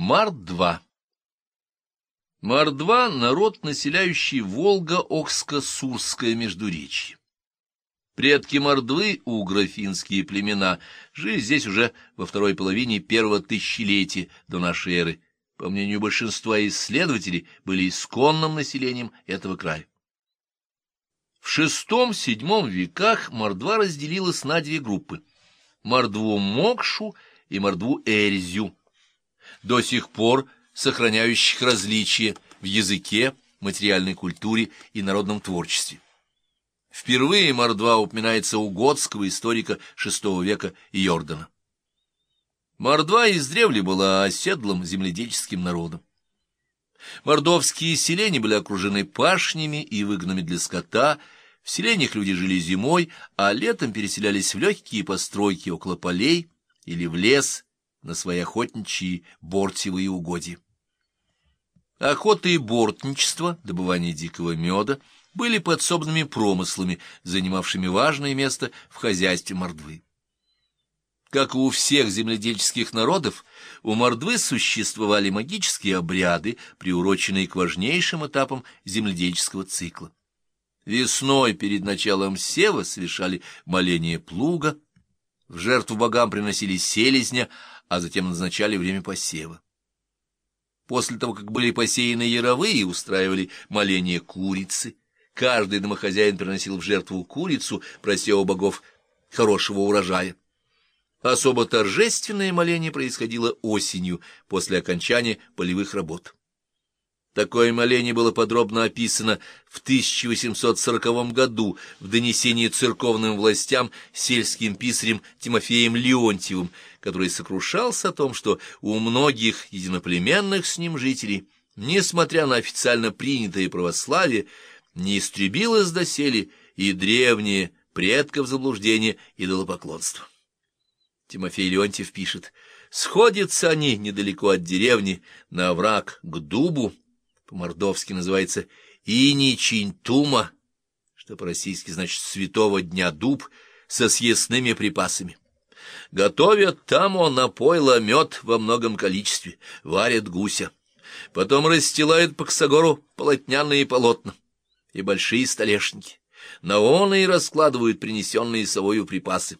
Мар-2 Мордва — народ, населяющий Волго-Окско-Сурское междуречье. Предки Мордвы, угро-финские племена, жили здесь уже во второй половине первого тысячелетия до нашей эры. По мнению большинства исследователей, были исконным населением этого края. В шестом-седьмом веках Мордва разделилась на две группы — Мордву-Мокшу и Мордву-Эрзю. До сих пор сохраняющих различия в языке, материальной культуре и народном творчестве. Впервые Мордва упоминается у готского историка VI века Йордана. Мордва издревле была оседлым земледельческим народом. Мордовские селения были окружены пашнями и выгнами для скота, в селениях люди жили зимой, а летом переселялись в легкие постройки около полей или в лес на свои охотничьи бортевые угодья. Охота и бортничество, добывание дикого меда были подсобными промыслами, занимавшими важное место в хозяйстве Мордвы. Как и у всех земледельческих народов, у Мордвы существовали магические обряды, приуроченные к важнейшим этапам земледельческого цикла. Весной перед началом сева совершали моление плуга, в жертву богам приносили селезня, а затем назначали время посева. После того, как были посеяны яровые, устраивали моление курицы. Каждый домохозяин приносил в жертву курицу, прося у богов хорошего урожая. Особо торжественное моление происходило осенью, после окончания полевых работ. Такое моление было подробно описано в 1840 году в донесении церковным властям сельским писарем Тимофеем Леонтьевым, который сокрушался о том, что у многих единоплеменных с ним жителей, несмотря на официально принятое православие, не истребилось доселе и древнее предков заблуждения идолопоклонства. Тимофей Леонтьев пишет, «Сходятся они недалеко от деревни, на овраг, к дубу, по-мордовски называется Иничинтума, что по-российски значит «святого дня дуб», со съестными припасами. Готовят там он напойло мед во многом количестве, варят гуся. Потом расстилают по косогору полотняные полотна и большие столешники. На он и раскладывают принесенные собою припасы.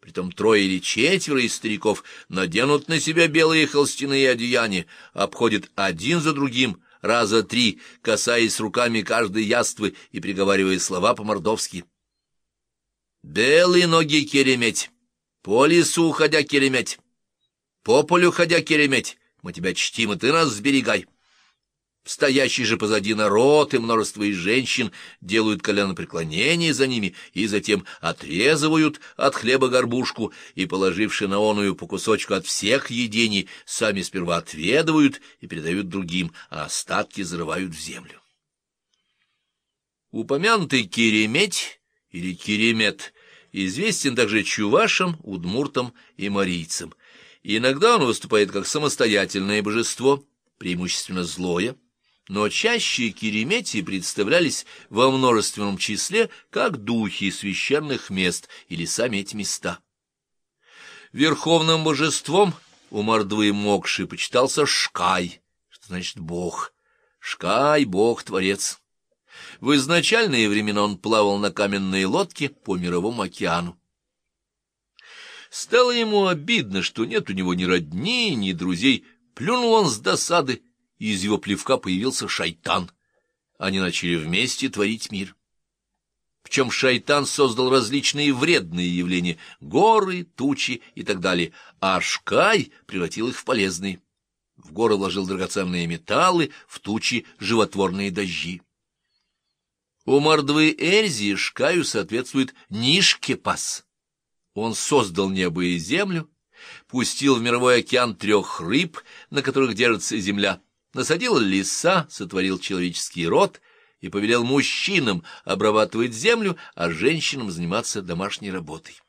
Притом трое или четверо из стариков наденут на себя белые холстяные одеяния, обходят один за другим раза три, касаясь руками каждой яствы и приговаривая слова по-мордовски. «Белые ноги кереметь, по лесу уходя кереметь, по полю ходя кереметь, мы тебя чтим, и ты нас сберегай». Стоящий же позади народ и множество из женщин делают коленопреклонение за ними и затем отрезывают от хлеба горбушку и, положивши на оную по кусочку от всех едений, сами сперва отведывают и передают другим, а остатки зарывают в землю. Упомянутый Кереметь или Керемет известен также чувашам, удмуртам и марийцам. Иногда он выступает как самостоятельное божество, преимущественно злое, но чаще Кереметии представлялись во множественном числе как духи священных мест или сами эти места. Верховным божеством у Мордвы Мокши почитался Шкай, что значит Бог. Шкай — Бог-творец. В изначальные времена он плавал на каменной лодке по мировому океану. Стало ему обидно, что нет у него ни родни, ни друзей. Плюнул он с досады и из его плевка появился шайтан. Они начали вместе творить мир. Причем шайтан создал различные вредные явления — горы, тучи и так далее, а Шкай превратил их в полезные. В горы вложил драгоценные металлы, в тучи — животворные дожди. У мордвы Эльзи Шкаю соответствует Нишкепас. Он создал небо и землю, пустил в мировой океан трех рыб, на которых держится земля — насадил леса, сотворил человеческий род и повелел мужчинам обрабатывать землю, а женщинам заниматься домашней работой.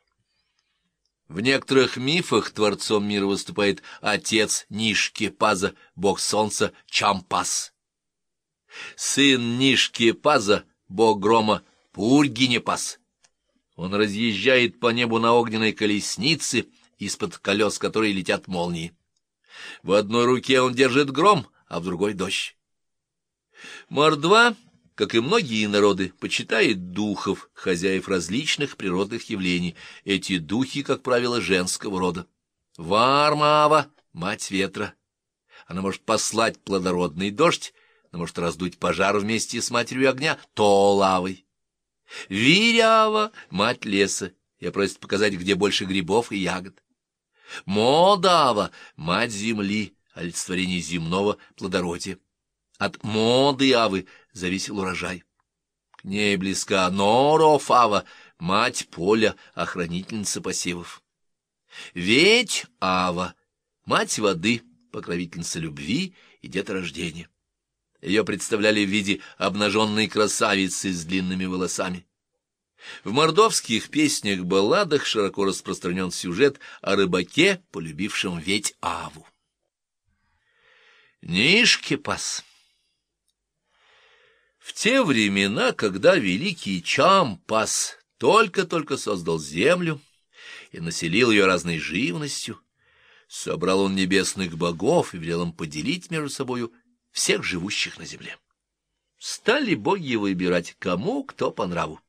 В некоторых мифах творцом мира выступает отец Нишки Паза, бог солнца Чампас. Сын Нишки Паза, бог грома Пургинепас. Он разъезжает по небу на огненной колеснице, из-под колес которой летят молнии. В одной руке он держит гром, а в другой — дождь. Мордва, как и многие народы, почитает духов, хозяев различных природных явлений. Эти духи, как правило, женского рода. Вармава — мать ветра. Она может послать плодородный дождь, но может раздуть пожар вместе с матерью огня, то лавой. Вирява — мать леса, я просит показать, где больше грибов и ягод. Модава — мать земли, олицетворение земного плодородия. От моды авы зависел урожай. К ней близка Норофава, мать поля, охранительница посевов. Ведь Ава, мать воды, покровительница любви и деторождения. Ее представляли в виде обнаженной красавицы с длинными волосами. В мордовских песнях-балладах широко распространен сюжет о рыбаке, полюбившем ведь Аву. Нишкипас В те времена, когда великий Чампас только-только создал землю и населил ее разной живностью, собрал он небесных богов и велел им поделить между собою всех живущих на земле. Стали боги выбирать, кому кто по нраву.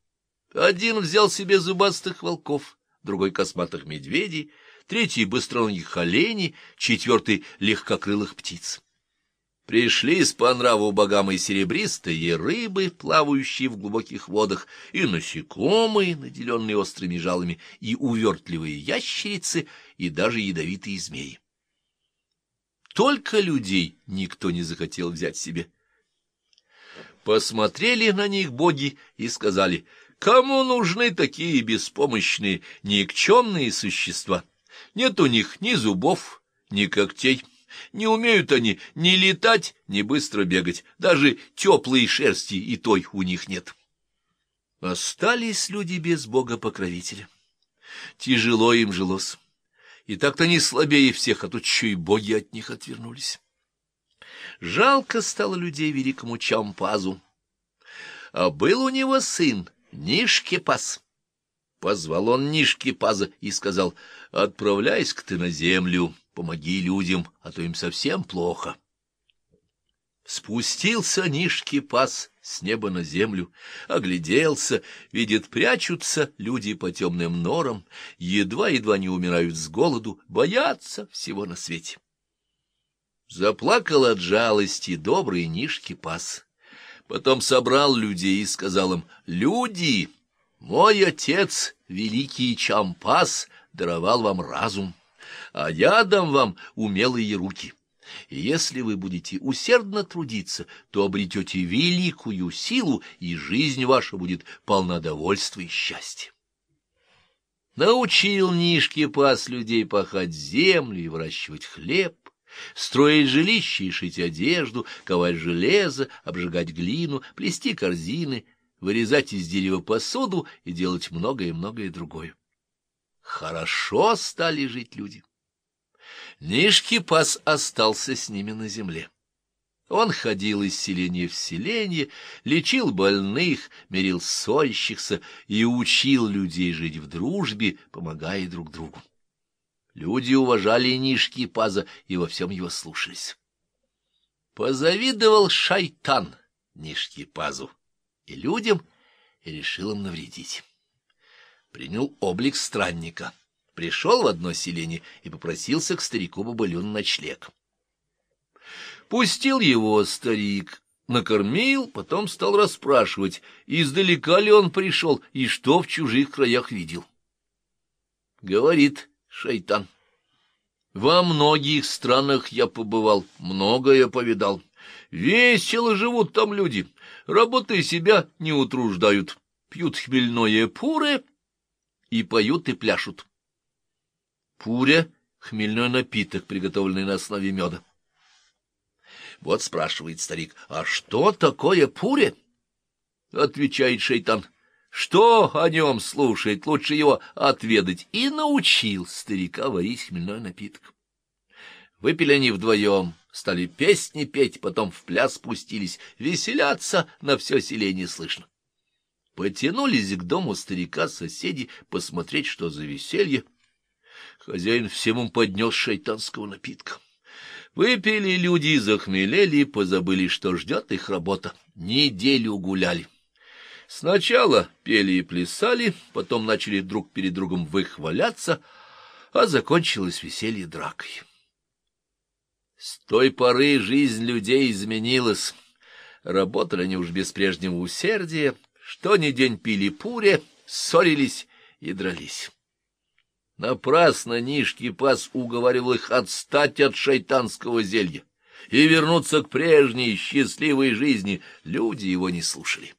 Один взял себе зубастых волков, другой — косматых медведей, третий — быстроногих оленей, четвертый — легкокрылых птиц. Пришли с по нраву богам и серебристые рыбы, плавающие в глубоких водах, и насекомые, наделенные острыми жалами, и увертливые ящерицы, и даже ядовитые змеи. Только людей никто не захотел взять себе. Посмотрели на них боги и сказали — Кому нужны такие беспомощные, никчемные существа? Нет у них ни зубов, ни когтей. Не умеют они ни летать, ни быстро бегать. Даже теплой шерсти и той у них нет. Остались люди без бога-покровителя. Тяжело им жилось. И так-то они слабее всех, а тут еще и боги от них отвернулись. Жалко стало людей великому Чампазу. А был у него сын, Нишкипас. Позвал он Нишкипаза и сказал, отправляйся-ка ты на землю, помоги людям, а то им совсем плохо. Спустился Нишкипас с неба на землю, огляделся, видит, прячутся люди по темным норам, едва-едва не умирают с голоду, боятся всего на свете. Заплакал от жалости добрый Нишкипас. Потом собрал людей и сказал им, «Люди, мой отец, великий Чампас, даровал вам разум, а я дам вам умелые руки». И если вы будете усердно трудиться, то обретете великую силу, и жизнь ваша будет полна довольства и счастья. Научил Нишки пас людей пахать землю и выращивать хлеб, строить жилище и шить одежду, ковать железо, обжигать глину, плести корзины, вырезать из дерева посуду и делать многое-многое другое. Хорошо стали жить люди. Нишки пас остался с ними на земле. Он ходил из селения в селение, лечил больных, мерил ссорящихся и учил людей жить в дружбе, помогая друг другу. Люди уважали Нишки Паза и во всем его слушались. Позавидовал шайтан Нишки Пазу и людям, и решил им навредить. Принял облик странника, пришел в одно селение и попросился к старику Бабалю на ночлег. Пустил его старик, накормил, потом стал расспрашивать, издалека ли он пришел и что в чужих краях видел. Говорит, шайтан. Во многих странах я побывал, многое повидал. Весело живут там люди, работая себя не утруждают, пьют хмельное пуре и поют и пляшут. Пуря — хмельной напиток, приготовленный на основе меда. Вот спрашивает старик, а что такое пуре? Отвечает шейтан, что о нем слушать, лучше его отведать, и научил старика варить хмельной напиток. Выпили они вдвоем, стали песни петь, потом в пляс спустились, веселяться на все селение слышно. Потянулись к дому старика соседи посмотреть, что за веселье. Хозяин всем им поднес шайтанского напитка. Выпили люди, захмелели, позабыли, что ждет их работа. Неделю гуляли. Сначала пели и плясали, потом начали друг перед другом выхваляться, а закончилось веселье дракой. С той поры жизнь людей изменилась. Работали они уж без прежнего усердия, что ни день пили пуре, ссорились и дрались. Напрасно Нишки Пас уговаривал их отстать от шайтанского зелья и вернуться к прежней счастливой жизни. Люди его не слушали.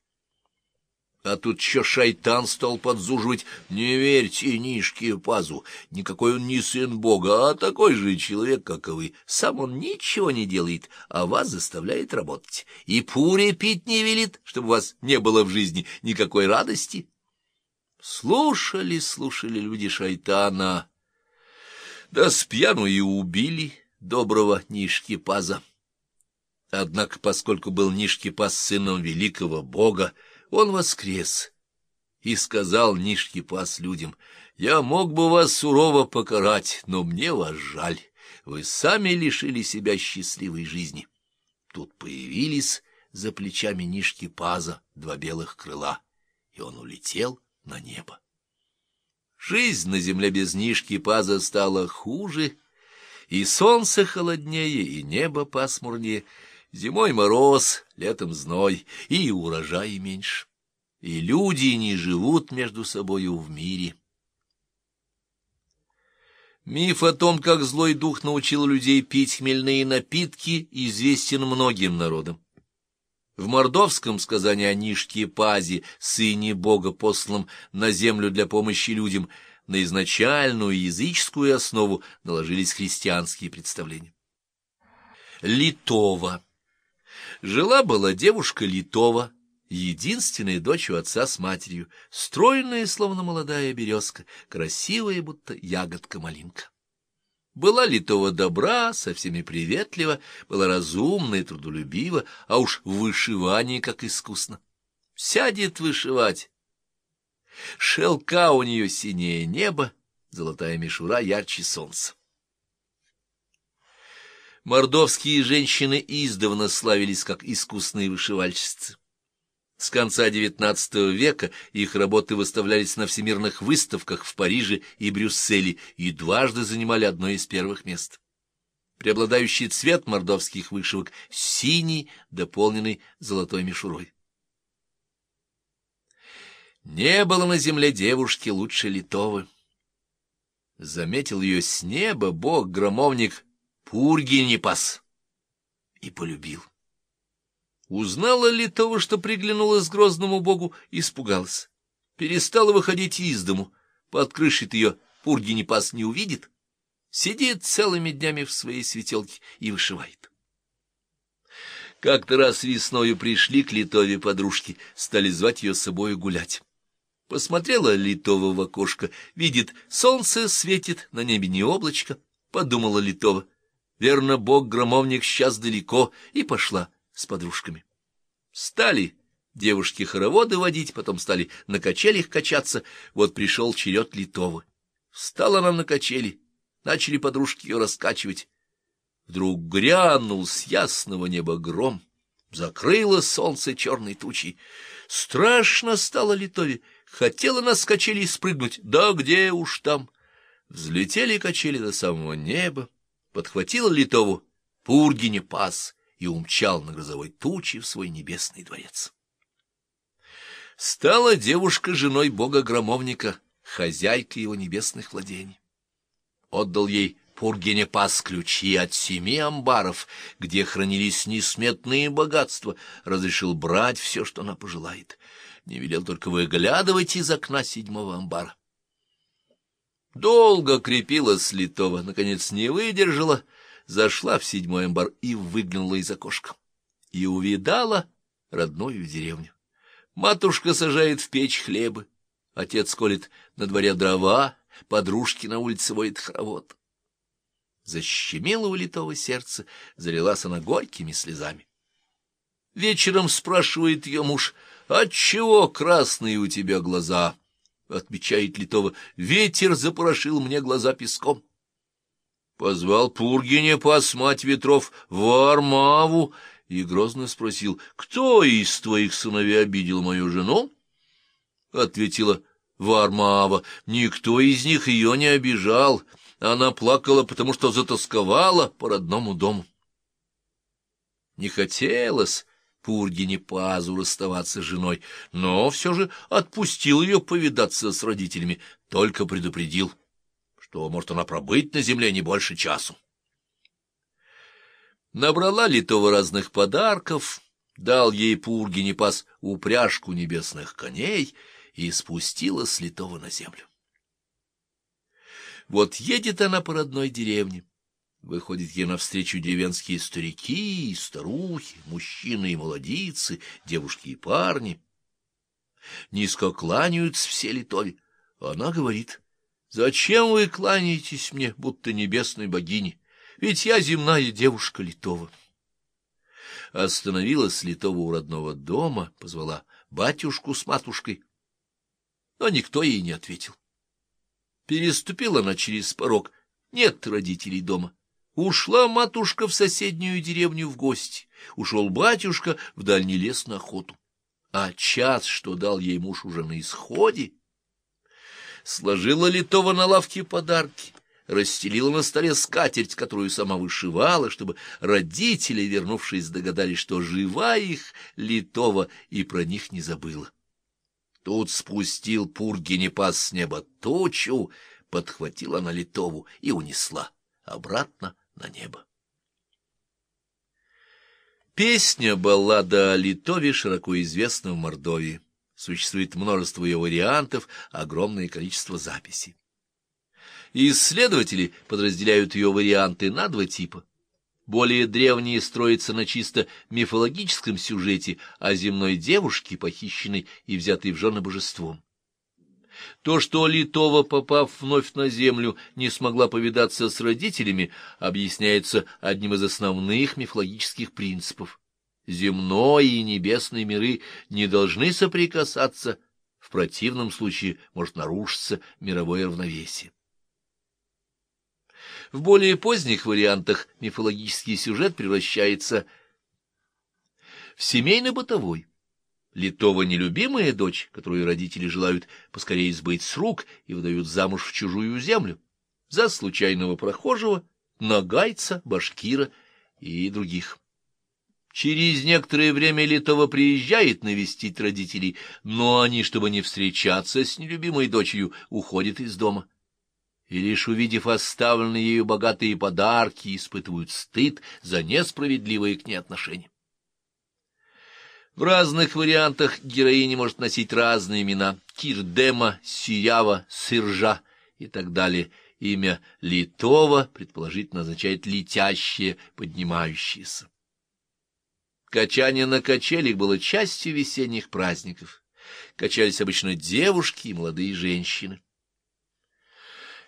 А тут еще шайтан стал подзуживать. Не верьте Нишке Пазу, никакой он не сын Бога, а такой же человек, как и вы. Сам он ничего не делает, а вас заставляет работать. И пуре пить не велит, чтобы у вас не было в жизни никакой радости. Слушали, слушали люди шайтана. Да спьяну и убили доброго Нишки Паза. Однако, поскольку был Нишки Паз сыном великого бога, он воскрес и сказал Нишкипас людям, «Я мог бы вас сурово покарать, но мне вас жаль. Вы сами лишили себя счастливой жизни». Тут появились за плечами Нишкипаза два белых крыла, и он улетел на небо. Жизнь на земле без Нишкипаза стала хуже, и солнце холоднее, и небо пасмурнее — Зимой мороз, летом зной, и урожай меньше. И люди не живут между собою в мире. Миф о том, как злой дух научил людей пить хмельные напитки, известен многим народам. В мордовском сказании о Нишке Пазе, сыне Бога, посланном на землю для помощи людям, на изначальную языческую основу наложились христианские представления. Литова Жила-была девушка Литова, единственная дочь у отца с матерью, стройная, словно молодая березка, красивая, будто ягодка-малинка. Была Литова добра, со всеми приветлива, была разумна и трудолюбива, а уж в вышивании как искусно. Сядет вышивать. Шелка у нее синее небо, золотая мишура ярче солнца. Мордовские женщины издавна славились как искусные вышивальщицы. С конца XIX века их работы выставлялись на всемирных выставках в Париже и Брюсселе и дважды занимали одно из первых мест. Преобладающий цвет мордовских вышивок — синий, дополненный золотой мишурой. Не было на земле девушки лучше Литовы. Заметил ее с неба бог-громовник Пургинипас и полюбил. Узнала ли того, что приглянулась грозному богу, испугалась. Перестала выходить из дому. Под крышей ее Пургинипас не увидит. Сидит целыми днями в своей светелке и вышивает. Как-то раз весною пришли к Литове подружки, стали звать ее с собой гулять. Посмотрела Литова в окошко, видит, солнце светит, на небе не облачко, подумала Литова. Верно, бог-громовник сейчас далеко, и пошла с подружками. Стали девушки-хороводы водить, потом стали на качелях качаться, вот пришел черед Литовы. Встала она на качели, начали подружки ее раскачивать. Вдруг грянул с ясного неба гром, закрыло солнце черной тучей. Страшно стало Литове, хотела на качели спрыгнуть, да где уж там. Взлетели качели до самого неба, подхватил Литову Пургине пас и умчал на грозовой туче в свой небесный дворец. Стала девушка женой бога-громовника, хозяйкой его небесных владений. Отдал ей Пургине пас ключи от семи амбаров, где хранились несметные богатства, разрешил брать все, что она пожелает. Не велел только выглядывать из окна седьмого амбара. Долго крепилась Литова, наконец не выдержала, зашла в седьмой амбар и выглянула из окошка. И увидала родную деревню. Матушка сажает в печь хлебы, отец колет на дворе дрова, подружки на улице воет хоровод. Защемило у литого сердце, залилась она горькими слезами. Вечером спрашивает ее муж, «Отчего красные у тебя глаза?» — отмечает Литова, — ветер запорошил мне глаза песком. Позвал Пургине посмать ветров в Армаву и грозно спросил, кто из твоих сыновей обидел мою жену? Ответила Вармава, никто из них ее не обижал, она плакала, потому что затасковала по родному дому. Не хотелось Пургине Пазу расставаться с женой, но все же отпустил ее повидаться с родителями, только предупредил, что может она пробыть на земле не больше часу. Набрала Литова разных подарков, дал ей Пургине Паз упряжку небесных коней и спустила с Литова на землю. Вот едет она по родной деревне. Выходят ей навстречу деревенские старики старухи, мужчины и молодицы, девушки и парни. Низко кланяются все литове. Она говорит, «Зачем вы кланяетесь мне, будто небесной богине? Ведь я земная девушка литова». Остановилась литова у родного дома, позвала батюшку с матушкой, но никто ей не ответил. Переступила она через порог, нет родителей дома. Ушла матушка в соседнюю деревню в гости, ушел батюшка в дальний лес на охоту. А час, что дал ей муж уже на исходе, сложила литого на лавке подарки, расстелила на столе скатерть, которую сама вышивала, чтобы родители, вернувшись, догадались, что жива их литова и про них не забыла. Тут спустил Пургинепас с неба тучу, подхватила на литову и унесла обратно на небо. Песня-баллада о Литове широко известна в Мордовии. Существует множество ее вариантов, огромное количество записей. Исследователи подразделяют ее варианты на два типа. Более древние строятся на чисто мифологическом сюжете о земной девушке, похищенной и взятой в жены божеством. То, что Литова, попав вновь на землю, не смогла повидаться с родителями, объясняется одним из основных мифологических принципов. Земной и небесные миры не должны соприкасаться, в противном случае может нарушиться мировое равновесие. В более поздних вариантах мифологический сюжет превращается в семейно-бытовой. Литова нелюбимая дочь, которую родители желают поскорее сбыть с рук и выдают замуж в чужую землю, за случайного прохожего, нагайца, башкира и других. Через некоторое время Литова приезжает навестить родителей, но они, чтобы не встречаться с нелюбимой дочерью, уходят из дома. И лишь увидев оставленные ею богатые подарки, испытывают стыд за несправедливые к ней отношения. В разных вариантах героиня может носить разные имена — Кирдема, Сиява, Сыржа и так далее. Имя Литова, предположительно, означает «летящее», «поднимающееся». Качание на качелях было частью весенних праздников. Качались обычно девушки и молодые женщины.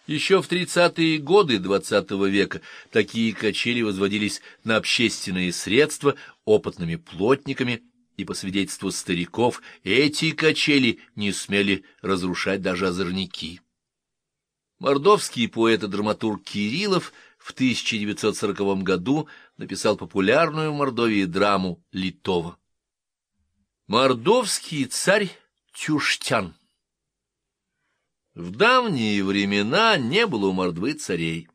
Еще в тридцатые годы XX века такие качели возводились на общественные средства опытными плотниками и, по свидетельству стариков, эти качели не смели разрушать даже озорники. Мордовский поэт и драматург Кириллов в 1940 году написал популярную в Мордовии драму «Литова». Мордовский царь Тюштян В давние времена не было у Мордвы царей.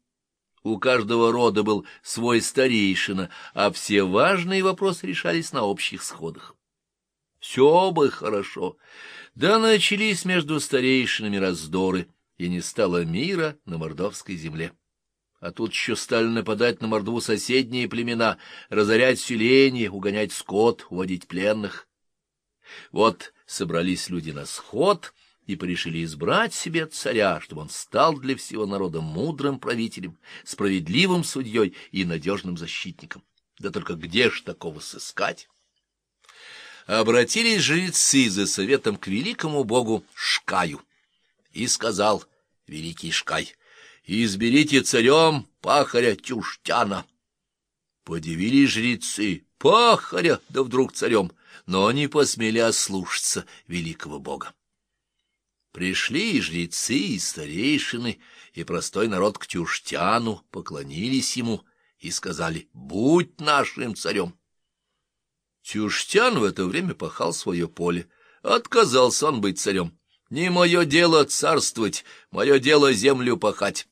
У каждого рода был свой старейшина, а все важные вопросы решались на общих сходах. Все бы хорошо, да начались между старейшинами раздоры, и не стало мира на мордовской земле. А тут еще стали нападать на Мордву соседние племена, разорять селение, угонять скот, уводить пленных. Вот собрались люди на сход — и порешили избрать себе царя, чтобы он стал для всего народа мудрым правителем, справедливым судьей и надежным защитником. Да только где ж такого сыскать? Обратились жрецы за советом к великому богу Шкаю. И сказал великий Шкай, «Изберите царем пахаря Тюштяна». Подивились жрецы, пахаря, да вдруг царем, но не посмели ослушаться великого бога. Пришли и жрецы, и старейшины, и простой народ к Тюштяну, поклонились ему и сказали «Будь нашим царем». Тюштян в это время пахал свое поле. Отказался он быть царем. «Не мое дело царствовать, мое дело землю пахать».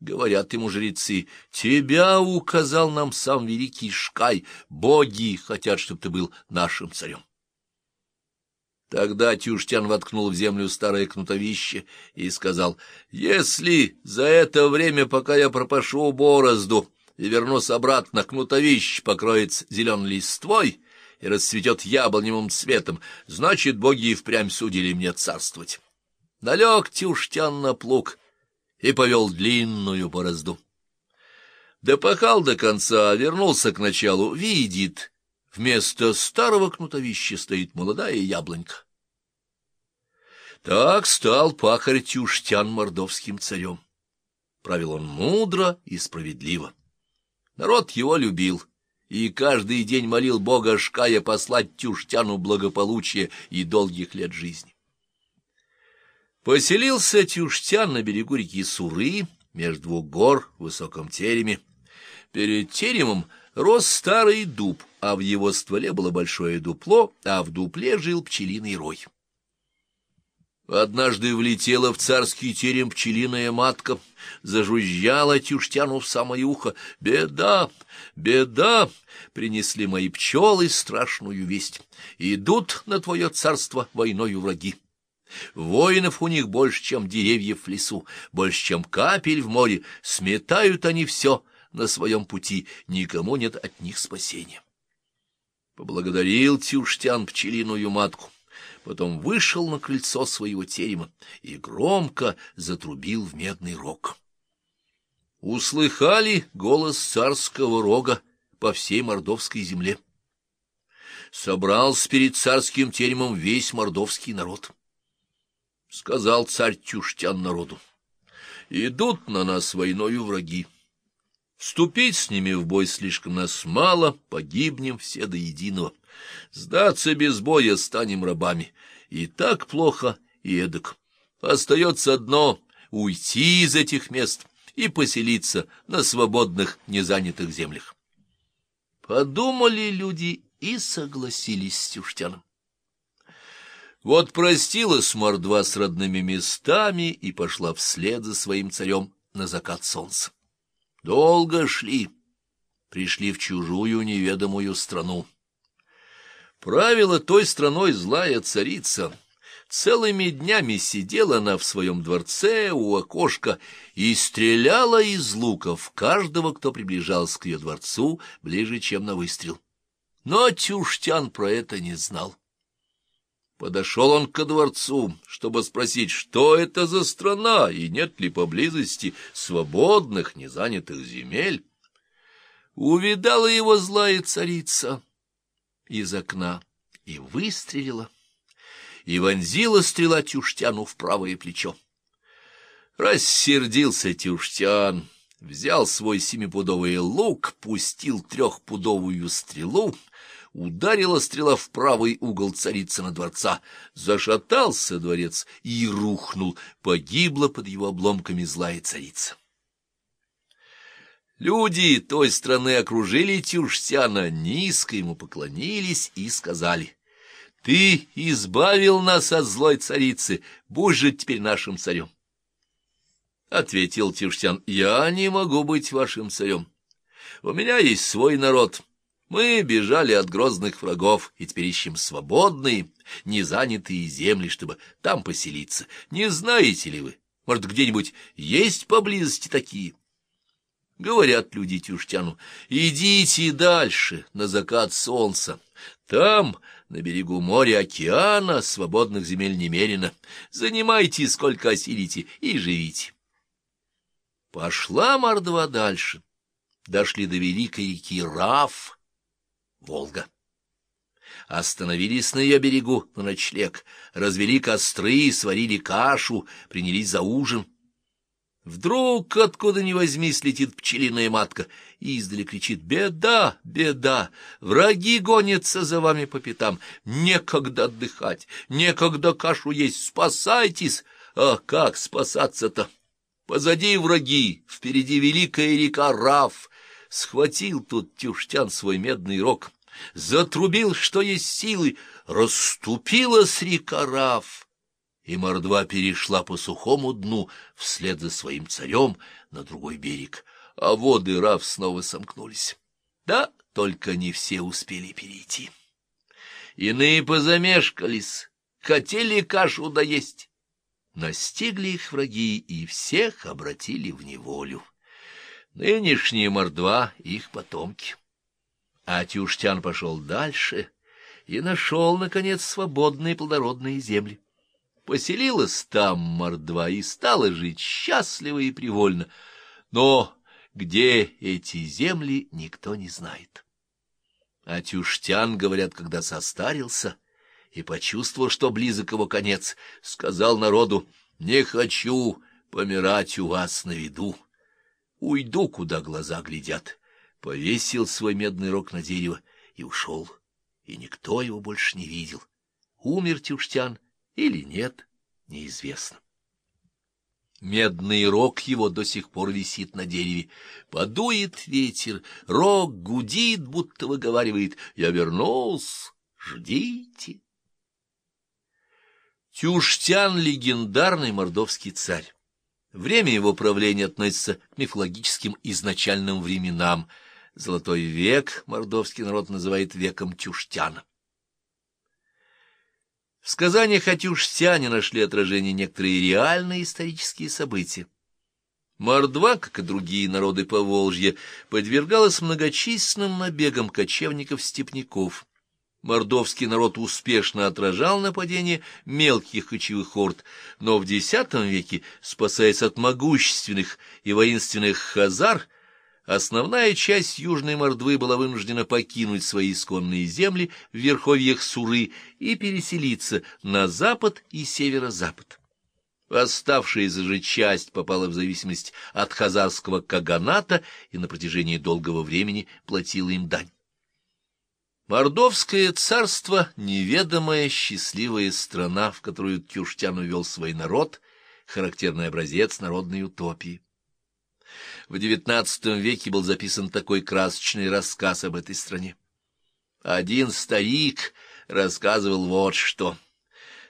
Говорят ему жрецы, тебя указал нам сам великий Шкай, боги хотят, чтобы ты был нашим царем. Тогда Тюштян воткнул в землю старое кнутовище и сказал, «Если за это время, пока я пропашу борозду и вернусь обратно, кнутовище покроется зеленой листвой и расцветет яблоневым цветом, значит, боги и впрямь судили мне царствовать». Налег Тюштян на плуг и повел длинную борозду. Допахал до конца, вернулся к началу, видит, вместо старого кнутовища стоит молодая яблонька. Так стал пахарь Тюштян мордовским царем. Правил он мудро и справедливо. Народ его любил, и каждый день молил Бога Шкая послать Тюштяну благополучие и долгих лет жизни. Поселился Тюштян на берегу реки Суры, между двух гор в высоком тереме. Перед теремом рос старый дуб, а в его стволе было большое дупло, а в дупле жил пчелиный рой. Однажды влетела в царский терем пчелиная матка, зажужжала Тюштяну в самое ухо. «Беда! Беда!» — принесли мои пчелы страшную весть. «Идут на твое царство войною враги». Воинов у них больше, чем деревьев в лесу, больше, чем капель в море. Сметают они все на своем пути, никому нет от них спасения. Поблагодарил Тюштян пчелиную матку, потом вышел на крыльцо своего терема и громко затрубил в медный рог. Услыхали голос царского рога по всей мордовской земле. Собрался перед царским теремом весь мордовский народ. — сказал царь Тюштян народу. — Идут на нас войною враги. Вступить с ними в бой слишком нас мало, погибнем все до единого. Сдаться без боя станем рабами. И так плохо, и эдак. Остается одно — уйти из этих мест и поселиться на свободных, незанятых землях. Подумали люди и согласились с Тюштяном. Вот простилась мордва с родными местами и пошла вслед за своим царем на закат солнца. Долго шли, пришли в чужую неведомую страну. Правила той страной злая царица. Целыми днями сидела она в своем дворце у окошка и стреляла из луков каждого, кто приближался к ее дворцу ближе, чем на выстрел. Но Тюштян про это не знал. Подошел он ко дворцу, чтобы спросить, что это за страна и нет ли поблизости свободных, незанятых земель. Увидала его злая царица из окна и выстрелила, и вонзила стрела Тюштяну в правое плечо. Рассердился Тюштян, взял свой семипудовый лук, пустил трехпудовую стрелу — Ударила стрела в правый угол царицына дворца. Зашатался дворец и рухнул. Погибла под его обломками злая царица. Люди той страны окружили Тюштяна, низко ему поклонились и сказали, «Ты избавил нас от злой царицы, будь же теперь нашим царем». Ответил Тюштян, «Я не могу быть вашим царем. У меня есть свой народ, мы бежали от грозных врагов и теперь ищем свободные, незанятые земли, чтобы там поселиться. Не знаете ли вы, может, где-нибудь есть поблизости такие? Говорят люди Тюштяну, идите дальше, на закат солнца. Там, на берегу моря океана, свободных земель немерено. Занимайте, сколько осилите, и живите. Пошла мордва дальше. Дошли до великой реки Раф, Волга. Остановились на ее берегу на ночлег, развели костры, сварили кашу, принялись за ужин. Вдруг, откуда ни возьмись, летит пчелиная матка и издали кричит «Беда! Беда! Враги гонятся за вами по пятам! Некогда отдыхать, некогда кашу есть! Спасайтесь!» А как спасаться-то? Позади враги, впереди великая река Раф. Схватил тут Тюштян свой медный рог, затрубил, что есть силы, расступилась река Раф, и мордва перешла по сухому дну вслед за своим царем на другой берег, а воды Раф снова сомкнулись. Да, только не все успели перейти. Иные позамешкались, хотели кашу доесть. Настигли их враги и всех обратили в неволю. Нынешние мордва — их потомки. А Тюштян пошел дальше и нашел, наконец, свободные плодородные земли. Поселилась там мордва и стала жить счастливо и привольно. Но где эти земли, никто не знает. А Тюштян, говорят, когда состарился и почувствовал, что близок его конец, сказал народу, «Не хочу помирать у вас на виду. Уйду, куда глаза глядят». Повесил свой медный рог на дерево и ушел, и никто его больше не видел. Умер Тюштян или нет, неизвестно. Медный рог его до сих пор висит на дереве. Подует ветер, рог гудит, будто выговаривает «Я вернулся, ждите». Тюштян — легендарный мордовский царь. Время его правления относится к мифологическим изначальным временам. Золотой век мордовский народ называет веком Тюштяна. В сказаниях о Тюштяне нашли отражение некоторые реальные исторические события. Мордва, как и другие народы Поволжья, подвергалась многочисленным набегам кочевников-степняков. Мордовский народ успешно отражал нападение мелких кочевых орд, но в X веке, спасаясь от могущественных и воинственных хазар, Основная часть Южной Мордвы была вынуждена покинуть свои исконные земли в верховьях Суры и переселиться на запад и северо-запад. Оставшаяся же часть попала в зависимость от хазарского каганата и на протяжении долгого времени платила им дань. Мордовское царство — неведомая счастливая страна, в которую Кюштян увел свой народ, характерный образец народной утопии. В XIX веке был записан такой красочный рассказ об этой стране. Один старик рассказывал вот что.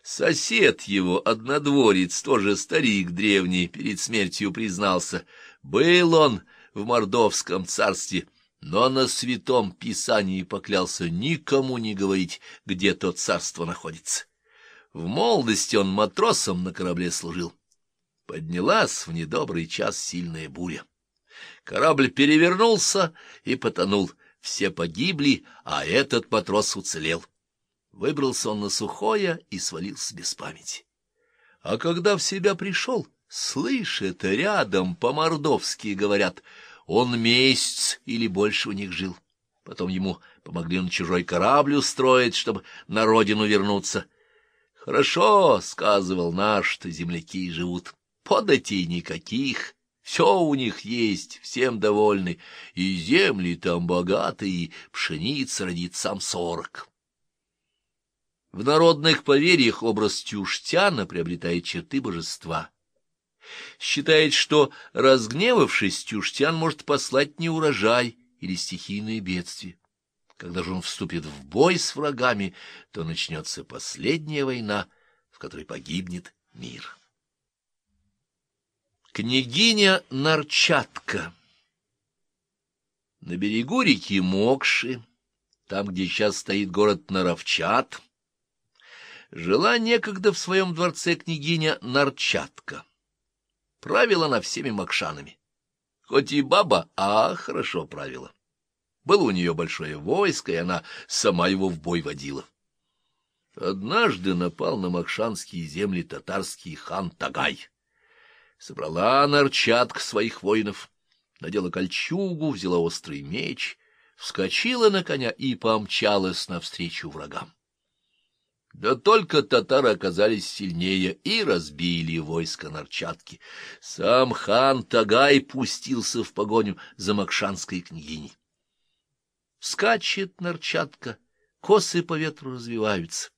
Сосед его, однодворец, тоже старик древний, перед смертью признался. Был он в Мордовском царстве, но на святом писании поклялся никому не говорить, где то царство находится. В молодости он матросом на корабле служил. Поднялась в недобрый час сильная буря. Корабль перевернулся и потонул. Все погибли, а этот матрос уцелел. Выбрался он на сухое и свалился без памяти. А когда в себя пришел, слышит, рядом по-мордовски говорят, он месяц или больше у них жил. Потом ему помогли на чужой корабль устроить, чтобы на родину вернуться. «Хорошо», — сказывал наш-то, земляки живут, — «податей никаких». Все у них есть, всем довольны, и земли там богатые, и пшеница родит сам сорок. В народных поверьях образ Тюштяна приобретает черты божества. Считает, что, разгневавшись, Тюштян может послать неурожай или стихийное бедствие. Когда же он вступит в бой с врагами, то начнется последняя война, в которой погибнет мир. Княгиня Нарчатка На берегу реки Мокши, там, где сейчас стоит город Наровчат, жила некогда в своем дворце княгиня Нарчатка. Правила она всеми мокшанами. Хоть и баба, а хорошо правила. Было у нее большое войско, и она сама его в бой водила. Однажды напал на мокшанские земли татарский хан Тагай. Собрала нарчатка своих воинов, надела кольчугу, взяла острый меч, вскочила на коня и помчалась навстречу врагам. Да только татары оказались сильнее и разбили войско Нарчатки. Сам хан Тагай пустился в погоню за Макшанской княгиней. Скачет Нарчатка, косы по ветру развиваются.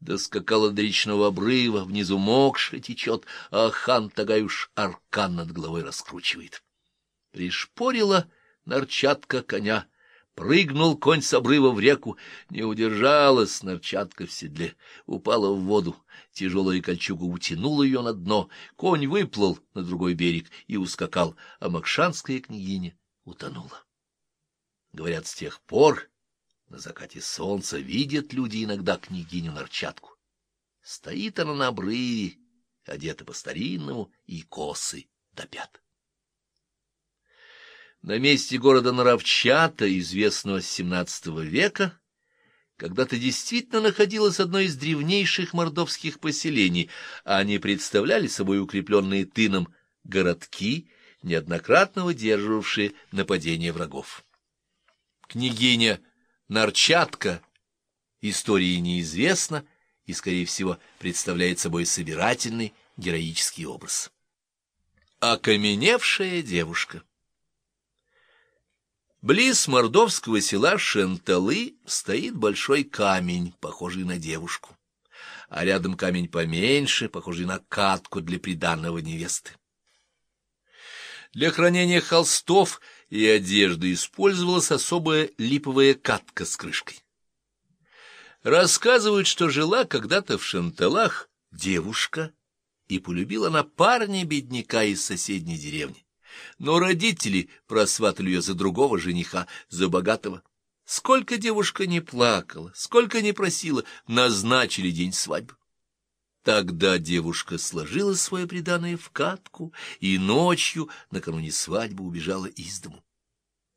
Доскакала до речного обрыва, внизу мокша течет, а хан Тагаюш аркан над головой раскручивает. Пришпорила нарчатка коня, прыгнул конь с обрыва в реку, не удержалась нарчатка в седле, упала в воду, тяжелая кольчуга утянула ее на дно, конь выплыл на другой берег и ускакал, а макшанская княгиня утонула. Говорят, с тех пор на закате солнца видят люди иногда княгиню Нарчатку. Стоит она на обрыве, одета по-старинному, и косы до пят. На месте города Наровчата, известного с XVII века, когда-то действительно находилось одно из древнейших мордовских поселений, а они представляли собой укрепленные тыном городки, неоднократно выдерживавшие нападения врагов. Княгиня Нарчатка истории неизвестна и, скорее всего, представляет собой собирательный героический образ. Окаменевшая девушка Близ мордовского села Шенталы стоит большой камень, похожий на девушку, а рядом камень поменьше, похожий на катку для приданного невесты. Для хранения холстов и одежды использовалась особая липовая катка с крышкой. Рассказывают, что жила когда-то в Шанталах девушка, и полюбила она парня-бедняка из соседней деревни. Но родители просватали ее за другого жениха, за богатого. Сколько девушка не плакала, сколько не просила, назначили день свадьбы. Тогда девушка сложила свое приданое в катку и ночью, накануне свадьбы, убежала из дому.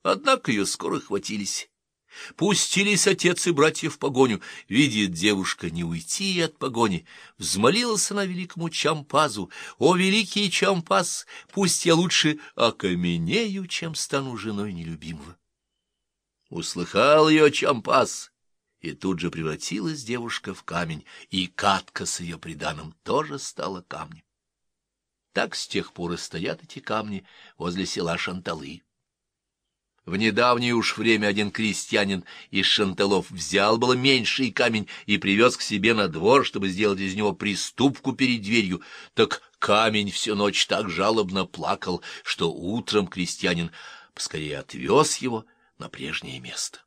Однако ее скоро хватились. Пустились отец и братья в погоню. Видит девушка не уйти от погони. Взмолилась она великому Чампазу. «О, великий Чампаз, пусть я лучше окаменею, чем стану женой нелюбимого». Услыхал ее Чампаз и тут же превратилась девушка в камень, и катка с ее приданым тоже стала камнем. Так с тех пор и стоят эти камни возле села Шанталы. В недавнее уж время один крестьянин из Шанталов взял было меньший камень и привез к себе на двор, чтобы сделать из него приступку перед дверью, так камень всю ночь так жалобно плакал, что утром крестьянин поскорее отвез его на прежнее место.